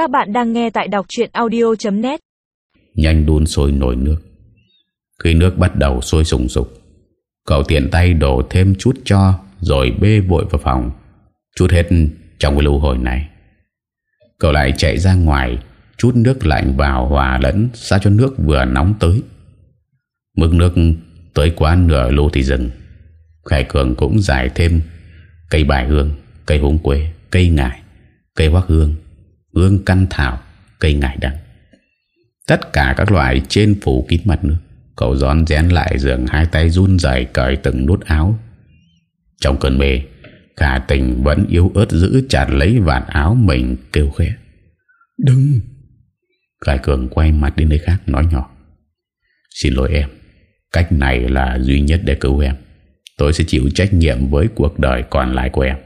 Các bạn đang nghe tại đọc chuyện audio.net Nhanh đun sôi nồi nước. Khi nước bắt đầu sôi sùng sục, Cậu tiện tay đổ thêm chút cho, Rồi bê vội vào phòng. Chút hết trong cái lưu hồi này. Cậu lại chạy ra ngoài, Chút nước lạnh vào hòa lẫn Sao cho nước vừa nóng tới. Mức nước tới quá nửa lô thì dừng. Khải Cường cũng giải thêm Cây bài hương, Cây húng quế, Cây ngải, Cây hoác hương. Hương căn thảo Cây ngải đắng. Tất cả các loại trên phủ kín mặt nước. Cậu gión rén lại giường Hai tay run dày cởi từng nút áo. Trong cơn mê Khả tình vẫn yếu ớt giữ chặt lấy vạt áo mình kêu khẽ. Đừng! Khải Cường quay mặt đi nơi khác nói nhỏ. Xin lỗi em Cách này là duy nhất để cứu em. Tôi sẽ chịu trách nhiệm với cuộc đời còn lại của em.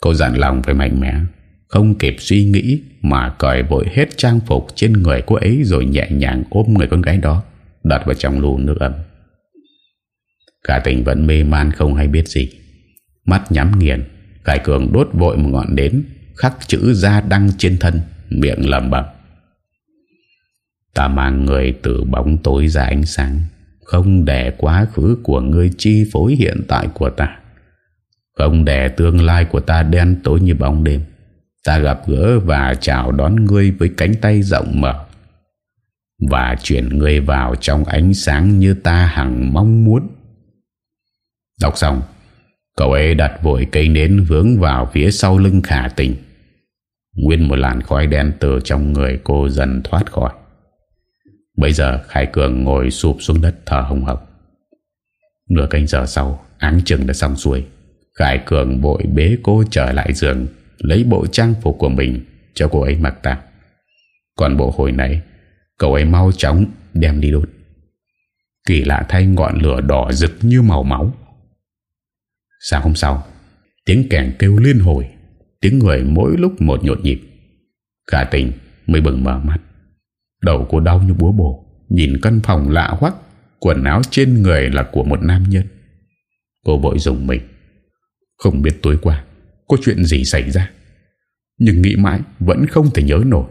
Cô dặn lòng phải mạnh mẽ không kịp suy nghĩ Mà cởi vội hết trang phục trên người cô ấy Rồi nhẹ nhàng ôm người con gái đó, Đặt vào trong lù nước ấm. Cả tình vẫn mê man không hay biết gì. Mắt nhắm nghiền Khải Cường đốt vội một ngọn đến Khắc chữ ra đăng trên thân, Miệng lầm bẩm. Ta mang người từ bóng tối ra ánh sáng, Không để quá khứ của ngươi chi phối hiện tại của ta. Không để tương lai của ta đen tối như bóng đêm. Ta gặp gỡ và chào đón ngươi với cánh tay rộng mở Và chuyển ngươi vào trong ánh sáng như ta hằng mong muốn. Đọc xong, Cậu ấy đặt vội cây nến hướng vào phía sau lưng khả tình. Nguyên một làn khói đen từ trong người cô dần thoát khỏi. Bây giờ Khải Cường ngồi sụp xuống đất thở hồng hộc. Nửa canh giờ sau, Áng chừng đã xong xuôi. Khải Cường bội bế cô trở lại giường. Lấy bộ trang phục của mình Cho cô ấy mặc tạm. Còn bộ hồi nãy, Cậu ấy mau chóng đem đi đốt. Kỳ lạ thay ngọn lửa đỏ rực như màu máu. Sáng hôm sau, Tiếng kèn kêu liên hồi, Tiếng người mỗi lúc một nhộn nhịp. Cả tình mới bừng mở mắt. Đầu cô đau như búa bổ, Nhìn căn phòng lạ hoắc, Quần áo trên người là của một nam nhân. Cô vội dùng mình. Không biết tối qua có chuyện gì xảy ra? Nhưng nghĩ mãi vẫn không thể nhớ nổi.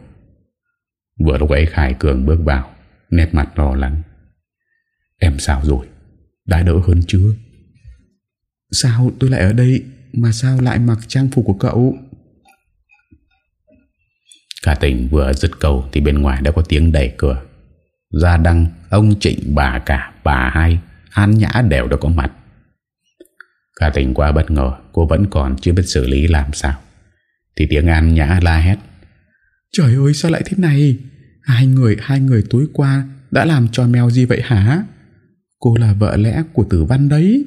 Vừa lúc ấy Khải Cường bước vào Nét mặt lo lắng. Em sao rồi? Đã đỡ hơn chưa? Sao tôi lại ở đây Mà sao lại mặc trang phục của cậu? Cả tỉnh vừa dứt cầu Thì bên ngoài đã có tiếng đẩy cửa. Gia Đăng, ông Trịnh, bà cả, bà hai An Nhã đều đã có mặt. Cả tỉnh qua bất ngờ Cô vẫn còn chưa biết xử lý làm sao. Thì tiếng An Nhã la hét. Trời ơi sao lại thế này? Hai người hai người tối qua Đã làm trò mèo gì vậy hả? Cô là vợ lẽ của tử văn đấy.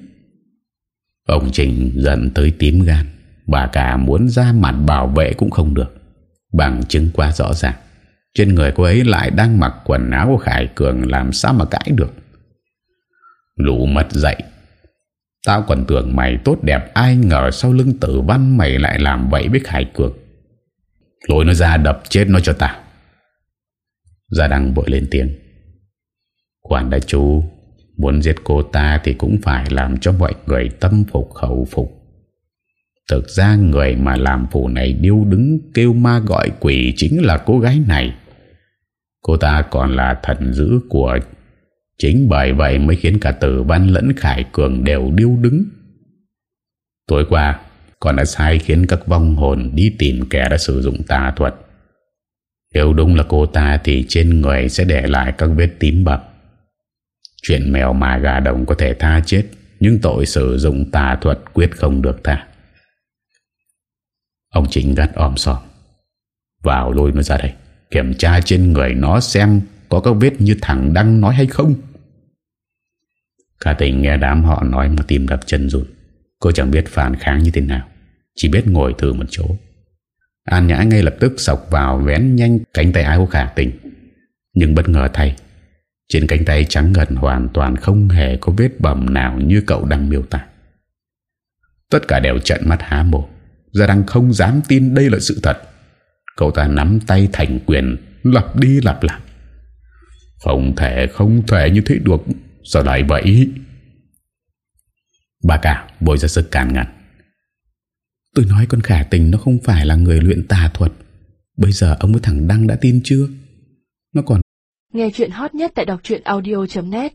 Ông Trịnh giận tới tím gan. Bà cả muốn ra mặt bảo vệ cũng không được. Bằng chứng quá rõ ràng. Trên người cô ấy lại đang mặc quần áo của Khải Cường Làm sao mà cãi được. Lũ mất dậy Tao còn tưởng mày tốt đẹp, Ai ngờ sau lưng tử văn Mày lại làm vậy với Khải Cường. Lôi nó ra đập chết nó cho tao Gia Đăng bội lên tiếng. Quản đại chú, Muốn giết cô ta thì cũng phải làm cho mọi người tâm phục khẩu phục. Thực ra người mà làm phụ này điêu đứng kêu ma gọi quỷ chính là cô gái này. Cô ta còn là thần dữ của chính bởi vậy mới khiến cả tử văn lẫn khải cường đều điêu đứng. Tối qua, con đã sai khiến các vong hồn đi tìm kẻ đã sử dụng tà thuật. Nếu đúng là cô ta thì trên người sẽ để lại các vết tím bập. Chuyện mèo mà gà đồng có thể tha chết, nhưng tội sử dụng tà thuật quyết không được tha. Ông Chính gắt om sòm Vào lôi nó ra đây Kiểm tra trên người nó xem Có các vết như thằng đang nói hay không Cả tỉnh nghe đám họ nói Mà tìm đập chân rụt. Cô chẳng biết phản kháng như thế nào, Chỉ biết ngồi thử một chỗ. An Nhã ngay lập tức sọc vào Vén nhanh cánh tay áo của khả tình. Nhưng bất ngờ thay, Trên cánh tay trắng ngần hoàn toàn Không hề có vết bầm nào Như cậu đang miêu tả. Tất cả đều trận mắt há mồm Gia Đăng không dám tin đây là sự thật. Cậu ta nắm tay thành quyền, Lặp đi lặp lại. Không thể không thể như thế được. Sao lại vậy Bà cả, bồi ra sức càn ngăn Tôi nói con khả tình nó không phải là người luyện tà thuật. Bây giờ ông với thằng Đăng đã tin chưa? Nó còn Nghe chuyện hot nhất tại đọc audio.net